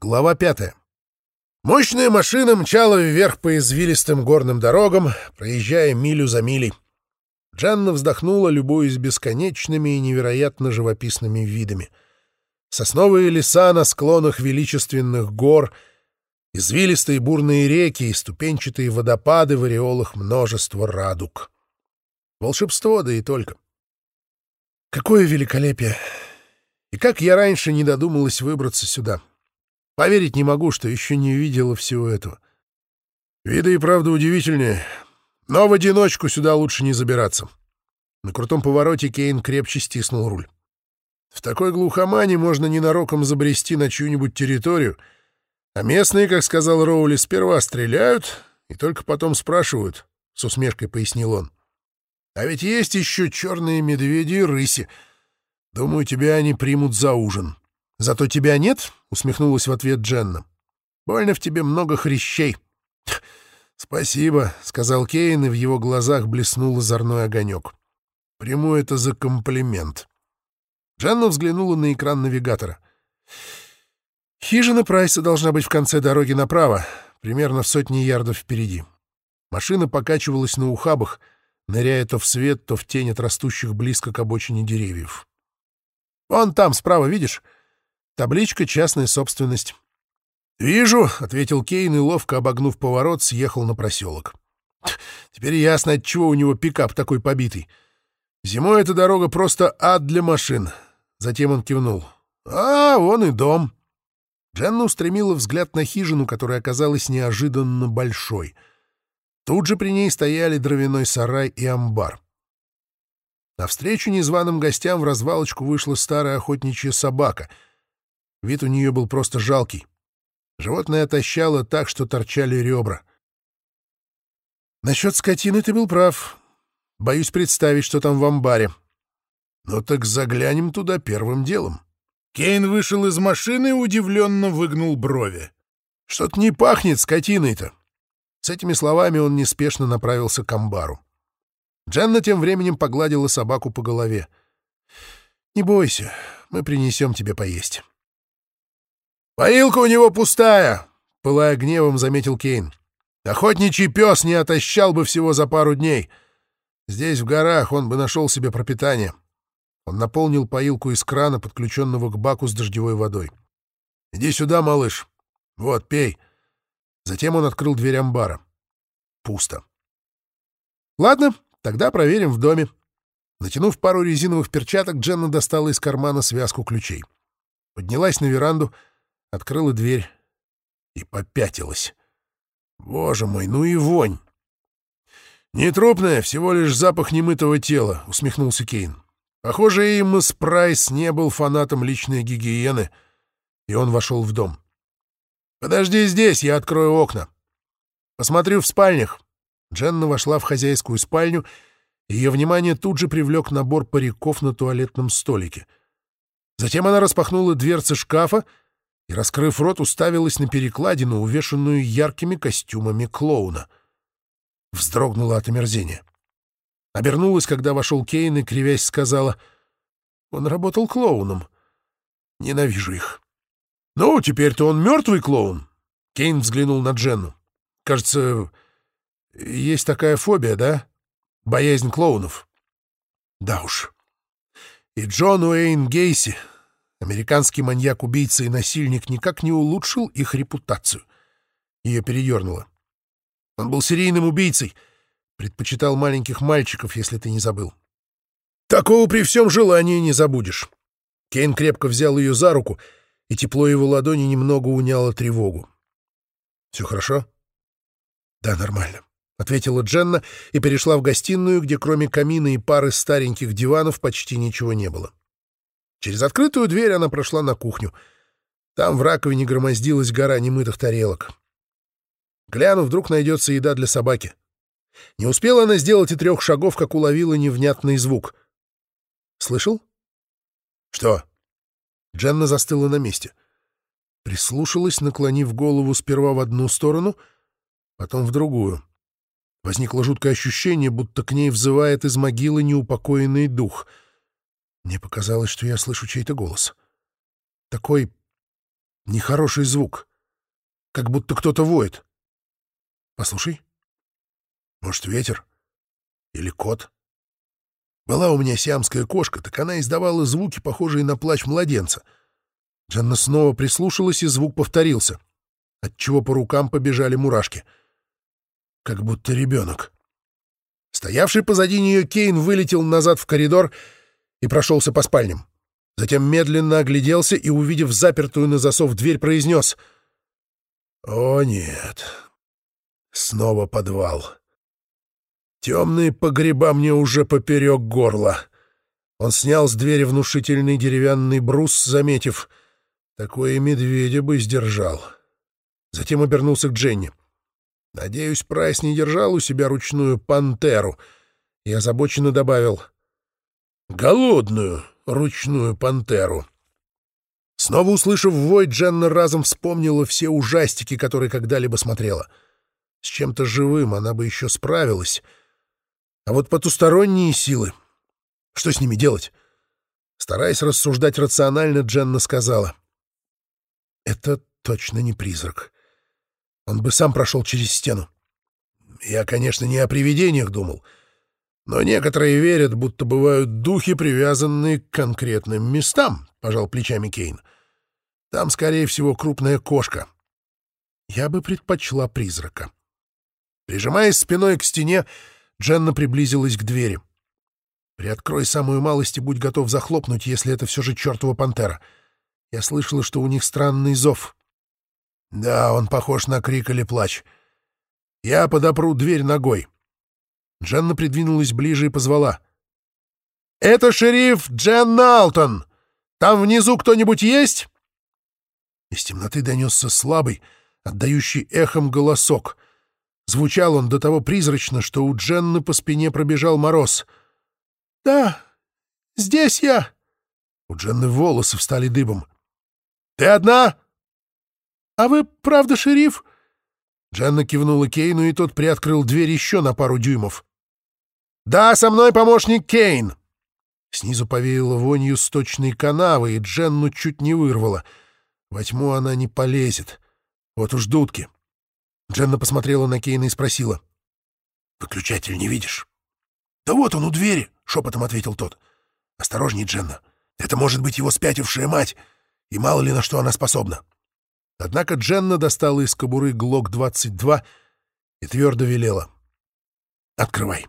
Глава пятая. Мощная машина мчала вверх по извилистым горным дорогам, проезжая милю за милей. Джанна вздохнула, любуясь бесконечными и невероятно живописными видами. Сосновые леса на склонах величественных гор, извилистые бурные реки и ступенчатые водопады в ореолах множества радуг. Волшебство, да и только. Какое великолепие! И как я раньше не додумалась выбраться сюда! — Поверить не могу, что еще не видела всего этого. Виды и правда удивительнее, но в одиночку сюда лучше не забираться. На крутом повороте Кейн крепче стиснул руль. В такой глухомане можно ненароком забрести на чью-нибудь территорию, а местные, как сказал Роули, сперва стреляют и только потом спрашивают, — с усмешкой пояснил он. А ведь есть еще черные медведи и рыси. Думаю, тебя они примут за ужин. «Зато тебя нет?» — усмехнулась в ответ Дженна. «Больно в тебе много хрящей». «Спасибо», — сказал Кейн, и в его глазах блеснул озорной огонек. «Приму это за комплимент». Дженна взглянула на экран навигатора. «Хижина Прайса должна быть в конце дороги направо, примерно в сотни ярдов впереди». Машина покачивалась на ухабах, ныряя то в свет, то в тень от растущих близко к обочине деревьев. «Вон там, справа, видишь? Табличка «Частная собственность». «Вижу», — ответил Кейн и, ловко обогнув поворот, съехал на проселок. «Теперь ясно, отчего у него пикап такой побитый. Зимой эта дорога просто ад для машин». Затем он кивнул. «А, вон и дом». Дженна устремила взгляд на хижину, которая оказалась неожиданно большой. Тут же при ней стояли дровяной сарай и амбар. Навстречу незваным гостям в развалочку вышла старая охотничья собака — Вид у нее был просто жалкий. Животное отощало так, что торчали ребра. Насчет скотины ты был прав. Боюсь представить, что там в амбаре. Ну так заглянем туда первым делом. Кейн вышел из машины и удивленно выгнул брови. Что-то не пахнет скотиной-то. С этими словами он неспешно направился к амбару. Дженна тем временем погладила собаку по голове. «Не бойся, мы принесем тебе поесть». «Поилка у него пустая!» — пылая гневом, заметил Кейн. «Охотничий пес не отощал бы всего за пару дней. Здесь, в горах, он бы нашел себе пропитание». Он наполнил поилку из крана, подключенного к баку с дождевой водой. «Иди сюда, малыш. Вот, пей». Затем он открыл дверь амбара. Пусто. «Ладно, тогда проверим в доме». Натянув пару резиновых перчаток, Дженна достала из кармана связку ключей. Поднялась на веранду — открыла дверь и попятилась. Боже мой, ну и вонь! «Нетрупная, всего лишь запах немытого тела», — усмехнулся Кейн. Похоже, Эймос Прайс не был фанатом личной гигиены, и он вошел в дом. «Подожди здесь, я открою окна. Посмотрю в спальнях». Дженна вошла в хозяйскую спальню, и ее внимание тут же привлек набор париков на туалетном столике. Затем она распахнула дверцы шкафа и, раскрыв рот, уставилась на перекладину, увешанную яркими костюмами клоуна. Вздрогнула от омерзения. Обернулась, когда вошел Кейн и, кривясь, сказала, «Он работал клоуном. Ненавижу их». «Ну, теперь-то он мертвый клоун». Кейн взглянул на Дженну. «Кажется, есть такая фобия, да? Боязнь клоунов». «Да уж». И Джон Уэйн Гейси Американский маньяк-убийца и насильник никак не улучшил их репутацию. Ее передернуло. Он был серийным убийцей, предпочитал маленьких мальчиков, если ты не забыл. Такого при всем желании не забудешь. Кейн крепко взял ее за руку, и тепло его ладони немного уняло тревогу. «Все хорошо?» «Да, нормально», — ответила Дженна и перешла в гостиную, где кроме камина и пары стареньких диванов почти ничего не было. Через открытую дверь она прошла на кухню. Там в раковине громоздилась гора немытых тарелок. Глянув, вдруг найдется еда для собаки. Не успела она сделать и трех шагов, как уловила невнятный звук. «Слышал?» «Что?» Дженна застыла на месте. Прислушалась, наклонив голову сперва в одну сторону, потом в другую. Возникло жуткое ощущение, будто к ней взывает из могилы неупокоенный дух — мне показалось, что я слышу чей-то голос. Такой Нехороший звук. Как будто кто-то воет. Послушай. Может, ветер? Или кот? Была у меня сиамская кошка, так она издавала звуки, похожие на плач младенца. Дженна снова прислушалась, и звук повторился, отчего по рукам побежали мурашки. Как будто ребенок. Стоявший позади нее Кейн вылетел назад в коридор и прошелся по спальням. Затем медленно огляделся и, увидев запертую на засов дверь, произнес «О, нет, снова подвал». Темные погреба мне уже поперек горла. Он снял с двери внушительный деревянный брус, заметив, такое медведя бы сдержал. Затем обернулся к Дженни. Надеюсь, Прайс не держал у себя ручную пантеру. И озабоченно добавил «Голодную ручную пантеру». Снова услышав вой, Дженна разом вспомнила все ужастики, которые когда-либо смотрела. С чем-то живым она бы еще справилась — а вот потусторонние силы... Что с ними делать? Стараясь рассуждать рационально, Дженна сказала. «Это точно не призрак. Он бы сам прошел через стену. Я, конечно, не о привидениях думал, но некоторые верят, будто бывают духи, привязанные к конкретным местам», — пожал плечами Кейн. «Там, скорее всего, крупная кошка. Я бы предпочла призрака». Прижимаясь спиной к стене, Дженна приблизилась к двери. «Приоткрой самую малость и будь готов захлопнуть, если это все же чертова пантера. Я слышала, что у них странный зов». «Да, он похож на крик или плач. Я подопру дверь ногой». Дженна придвинулась ближе и позвала. «Это шериф Джен Налтон! Там внизу кто-нибудь есть?» Из темноты донесся слабый, отдающий эхом голосок — Звучал он до того призрачно, что у Дженны по спине пробежал мороз. «Да, здесь я!» У Дженны волосы встали дыбом. «Ты одна?» «А вы правда шериф?» Дженна кивнула Кейну, и тот приоткрыл дверь еще на пару дюймов. «Да, со мной помощник Кейн!» Снизу повеяло вонью сточной канавы, и Дженну чуть не вырвало. Во тьму она не полезет. Вот уж дудки. Дженна посмотрела на Кейна и спросила. «Выключатель не видишь?» «Да вот он у двери», — шепотом ответил тот. «Осторожней, Дженна. Это может быть его спятившая мать, и мало ли на что она способна». Однако Дженна достала из кобуры ГЛОК-22 и твердо велела. «Открывай».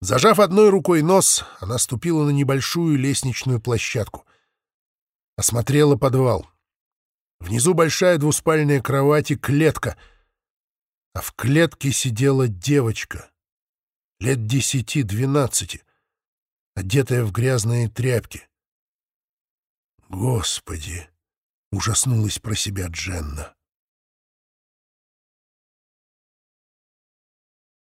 Зажав одной рукой нос, она ступила на небольшую лестничную площадку. Осмотрела подвал. Внизу большая двуспальная кровать и клетка, а в клетке сидела девочка, лет десяти-двенадцати, одетая в грязные тряпки. «Господи!» — ужаснулась про себя Дженна.